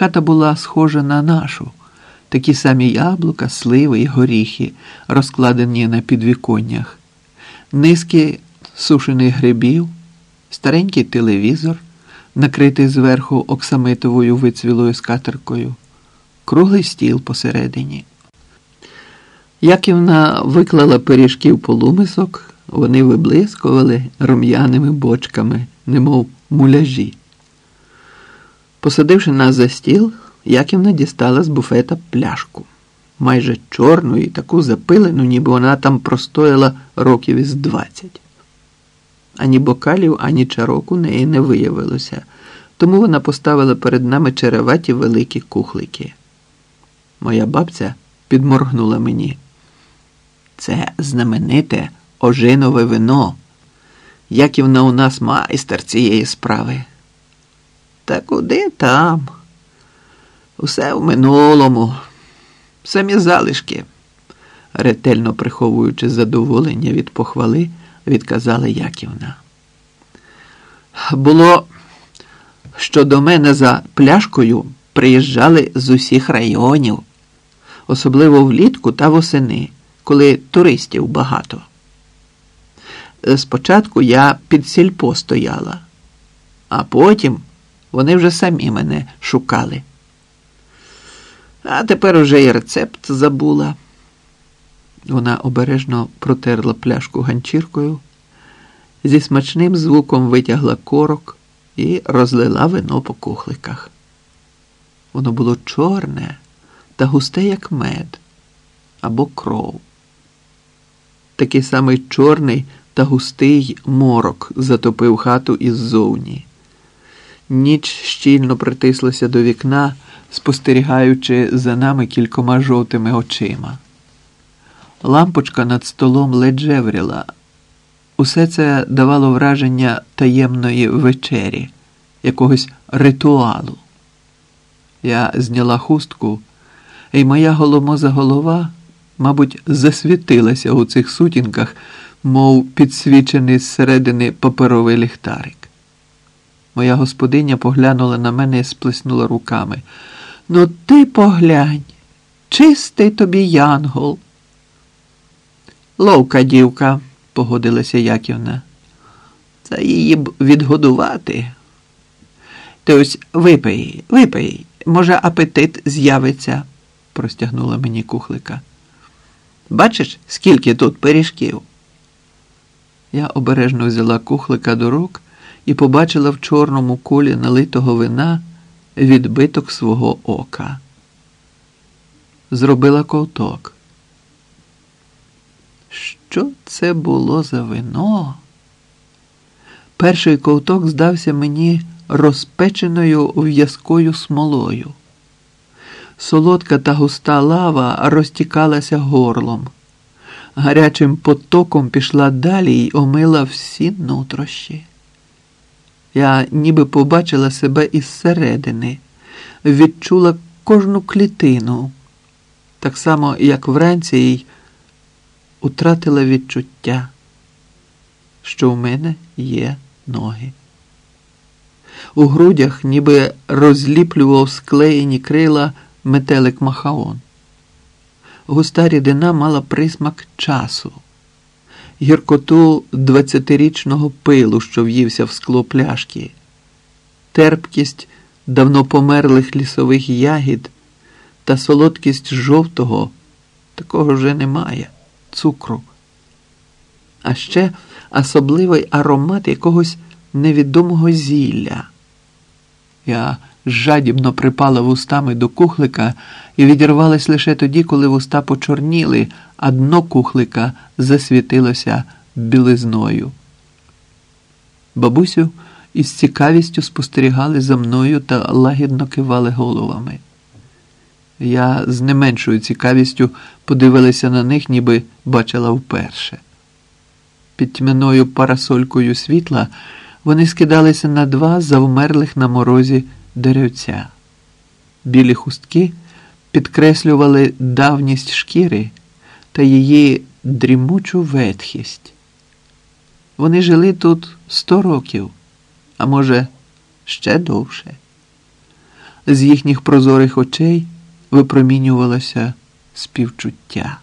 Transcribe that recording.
Хата була схожа на нашу, такі самі яблука, сливи і горіхи, розкладені на підвіконнях, низки сушених грибів, старенький телевізор, накритий зверху оксамитовою вицвілою скатеркою, круглий стіл посередині. Яківна виклала пиріжків полумисок, вони виблискували рум'яними бочками, немов муляжі. Посадивши нас за стіл, Яківна дістала з буфета пляшку, майже чорну і таку запилену, ніби вона там простояла років із двадцять. Ані бокалів, ані чарок у неї не виявилося, тому вона поставила перед нами череваті великі кухлики. Моя бабця підморгнула мені. Це знамените ожинове вино. Яківна у нас майстер цієї справи. Та куди там? Усе в минулому, самі залишки, ретельно приховуючи задоволення від похвали, відказала Яківна. Було, що до мене за пляшкою приїжджали з усіх районів, особливо влітку та восени, коли туристів багато. Спочатку я під сільпо стояла, а потім вони вже самі мене шукали. А тепер уже і рецепт забула. Вона обережно протерла пляшку ганчіркою, зі смачним звуком витягла корок і розлила вино по кухликах. Воно було чорне та густе, як мед або кров. Такий самий чорний та густий морок затопив хату іззовні. Ніч щільно притислася до вікна, спостерігаючи за нами кількома жовтими очима. Лампочка над столом ледь жевріла. Усе це давало враження таємної вечері, якогось ритуалу. Я зняла хустку, і моя голомоза голова, мабуть, засвітилася у цих сутінках, мов підсвічений зсередини паперовий ліхтарик. Моя господиня поглянула на мене і сплеснула руками. Ну, ти поглянь, чистий тобі янгол. Ловка дівка, погодилася Яківна. Та її б відгодувати. Ти ось випий, випий, може, апетит з'явиться, простягнула мені кухлика. Бачиш, скільки тут пиріжків? Я обережно взяла кухлика до рук і побачила в чорному колі налитого вина відбиток свого ока. Зробила ковток. Що це було за вино? Перший ковток здався мені розпеченою в'язкою смолою. Солодка та густа лава розтікалася горлом, гарячим потоком пішла далі й омила всі нутрощі. Я ніби побачила себе із середини, відчула кожну клітину, так само, як вранці й утратила відчуття, що в мене є ноги. У грудях ніби розліплював склеєні крила метелик Махаон. Густа рідина мала присмак часу гіркоту двадцятирічного пилу, що в'ївся в скло пляшки, терпкість давно померлих лісових ягід та солодкість жовтого, такого вже немає, цукру. А ще особливий аромат якогось невідомого зілля. Я жадібно припала вустами до кухлика і відірвалась лише тоді, коли вуста почорніли, а дно кухлика засвітилося білизною. Бабусю із цікавістю спостерігали за мною та лагідно кивали головами. Я з не меншою цікавістю подивилася на них, ніби бачила вперше. Під тьмяною парасолькою світла вони скидалися на два завмерлих на морозі деревця. Білі хустки підкреслювали давність шкіри та її дрімучу ветхість. Вони жили тут сто років, а може, ще довше. З їхніх прозорих очей випромінювалося співчуття.